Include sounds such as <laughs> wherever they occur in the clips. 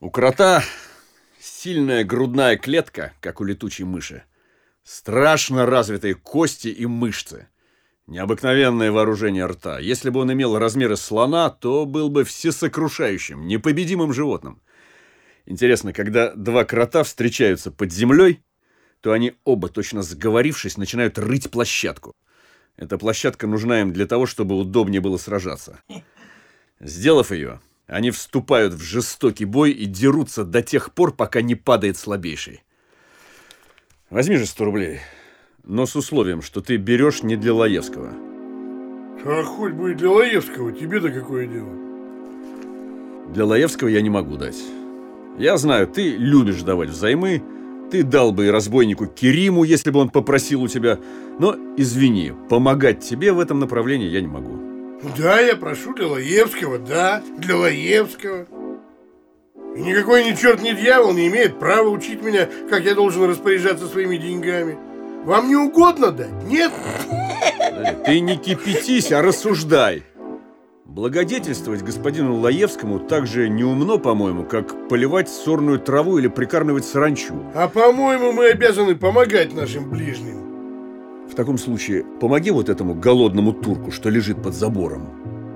У крота сильная грудная клетка, как у летучей мыши. Страшно развитые кости и мышцы. Необыкновенное вооружение рта. Если бы он имел размеры слона, то был бы всесокрушающим, непобедимым животным. Интересно, когда два крота встречаются под землей, то они оба, точно сговорившись, начинают рыть площадку. Эта площадка нужна им для того, чтобы удобнее было сражаться. <laughs> Сделав ее, они вступают в жестокий бой и дерутся до тех пор, пока не падает слабейший. Возьми же 100 рублей но с условием, что ты берешь не для Лаевского. А хоть бы и для Лаевского, тебе-то какое дело? Для Лаевского я не могу дать. Я знаю, ты любишь давать взаймы, ты дал бы и разбойнику Кериму, если бы он попросил у тебя, но, извини, помогать тебе в этом направлении я не могу. Да, я прошу для Лаевского, да, для Лаевского. И никакой ни черт, ни дьявол не имеет права учить меня, как я должен распоряжаться своими деньгами. Вам не угодно дать? Нет? Ты не кипятись, а рассуждай. Благодетельствовать господину Лаевскому так же неумно, по-моему, как поливать сорную траву или прикармливать саранчу. А по-моему, мы обязаны помогать нашим ближним. В таком случае помоги вот этому голодному турку, что лежит под забором.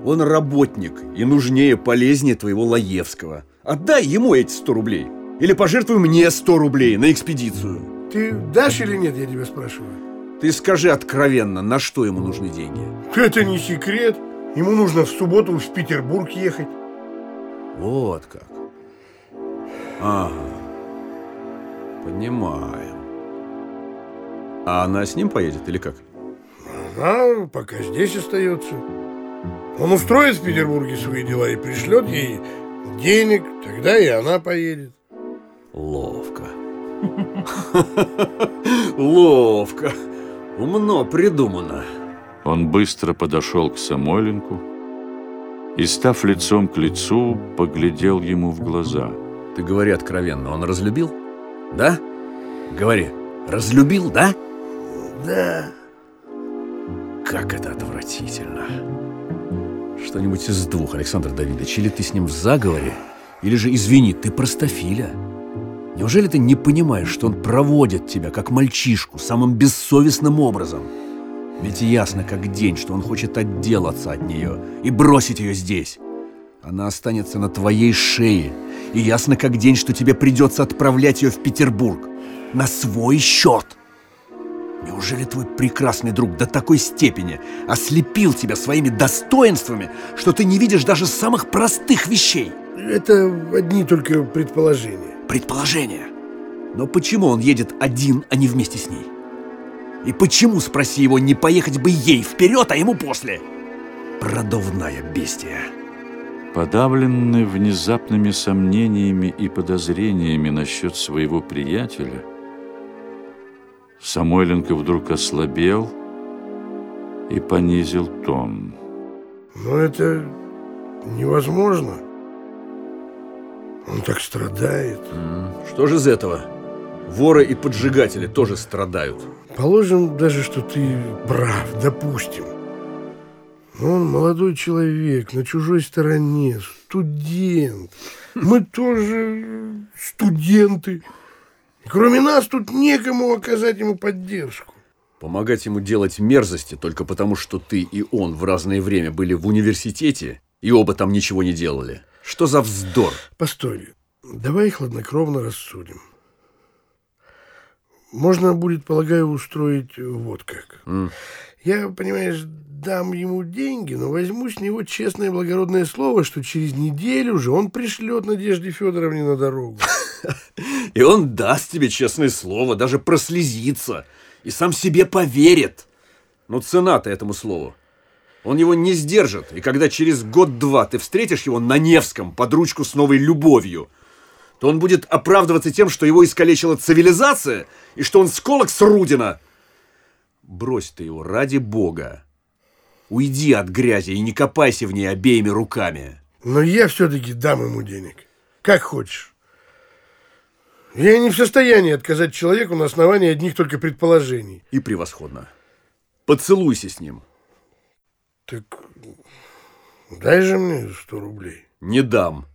Он работник и нужнее, полезнее твоего Лаевского. Отдай ему эти 100 рублей. Или пожертвуй мне 100 рублей на экспедицию. Ты дашь или нет, я тебя спрашиваю? Ты скажи откровенно, на что ему нужны деньги? Это не секрет. Ему нужно в субботу в Петербург ехать. Вот как. Ага. Понимаем. А она с ним поедет или как? Она пока здесь остается. Он устроит в Петербурге свои дела и пришлет ей денег, тогда и она поедет. Ловко. <laughs> Ловко. Умно придумано. Он быстро подошел к Самойленку и, став лицом к лицу, поглядел ему в глаза. Ты говори откровенно, он разлюбил? Да? Говори, разлюбил, да? Да. Как это отвратительно. Что-нибудь из двух, Александр Давидович. Или ты с ним в заговоре, или же, извини, ты простофиля. Неужели ты не понимаешь, что он проводит тебя, как мальчишку, самым бессовестным образом? Ведь ясно как день, что он хочет отделаться от нее и бросить ее здесь. Она останется на твоей шее. И ясно как день, что тебе придется отправлять ее в Петербург. На свой счет. Неужели твой прекрасный друг до такой степени ослепил тебя своими достоинствами, что ты не видишь даже самых простых вещей? Это одни только предположения предположение. Но почему он едет один, а не вместе с ней? И почему, спроси его, не поехать бы ей вперед, а ему после? Продувная бестия. Подавленный внезапными сомнениями и подозрениями насчет своего приятеля, Самойленко вдруг ослабел и понизил тон. Но это невозможно. Он так страдает. Что же из этого? Воры и поджигатели тоже страдают. Положим даже, что ты прав, допустим. Но он молодой человек, на чужой стороне, студент. Мы тоже студенты. Кроме нас тут некому оказать ему поддержку. Помогать ему делать мерзости только потому, что ты и он в разное время были в университете и оба там ничего не делали – что за вздор? Постой, давай хладнокровно рассудим. Можно будет, полагаю, устроить вот как. Mm. Я, понимаешь, дам ему деньги, но возьму с него честное благородное слово, что через неделю же он пришлет Надежде Федоровне на дорогу. <laughs> И он даст тебе честное слово, даже прослезится, и сам себе поверит. Но цена-то этому слову он его не сдержит, и когда через год-два ты встретишь его на Невском под ручку с новой любовью, то он будет оправдываться тем, что его искалечила цивилизация, и что он сколок с Рудина. Брось ты его ради бога. Уйди от грязи и не копайся в ней обеими руками. Но я все-таки дам ему денег. Как хочешь. Я не в состоянии отказать человеку на основании одних только предположений. И превосходно. Поцелуйся с ним. Так дай же мне сто рублей. Не дам.